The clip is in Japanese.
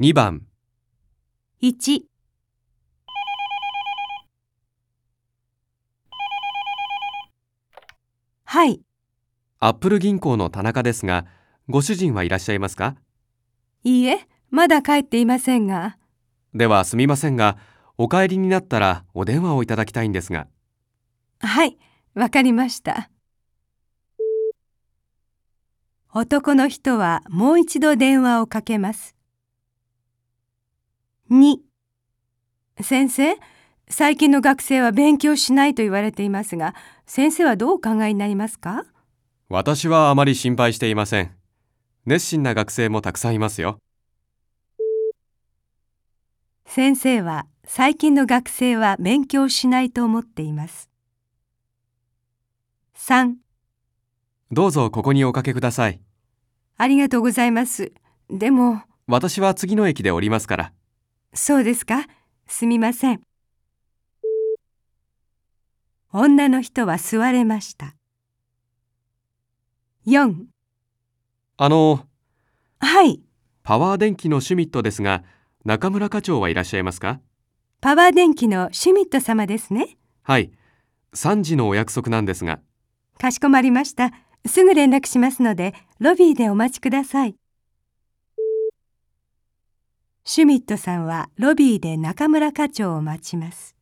2番、1はい、アップル銀行の田中ですが、ご主人はいらっしゃいますか？いいえ、まだ帰っていませんが、ではすみませんが、お帰りになったらお電話をいただきたいんですが。はい、わかりました。男の人はもう一度電話をかけます。2先生、最近の学生は勉強しないと言われていますが、先生はどうお考えになりますか？私はあまり心配していません。熱心な学生もたくさんいますよ。先生は最近の学生は勉強しないと思っています。3どうぞここにおかけください。ありがとうございます。でも、私は次の駅で降りますから。そうですか？すみません。女の人は座れました。4あの、はい、パワー電気のシュミットですが、中村課長はいらっしゃいますか？パワー電機のシュミット様ですね。はい。3時のお約束なんですが。かしこまりました。すぐ連絡しますので、ロビーでお待ちください。シュミットさんはロビーで中村課長を待ちます。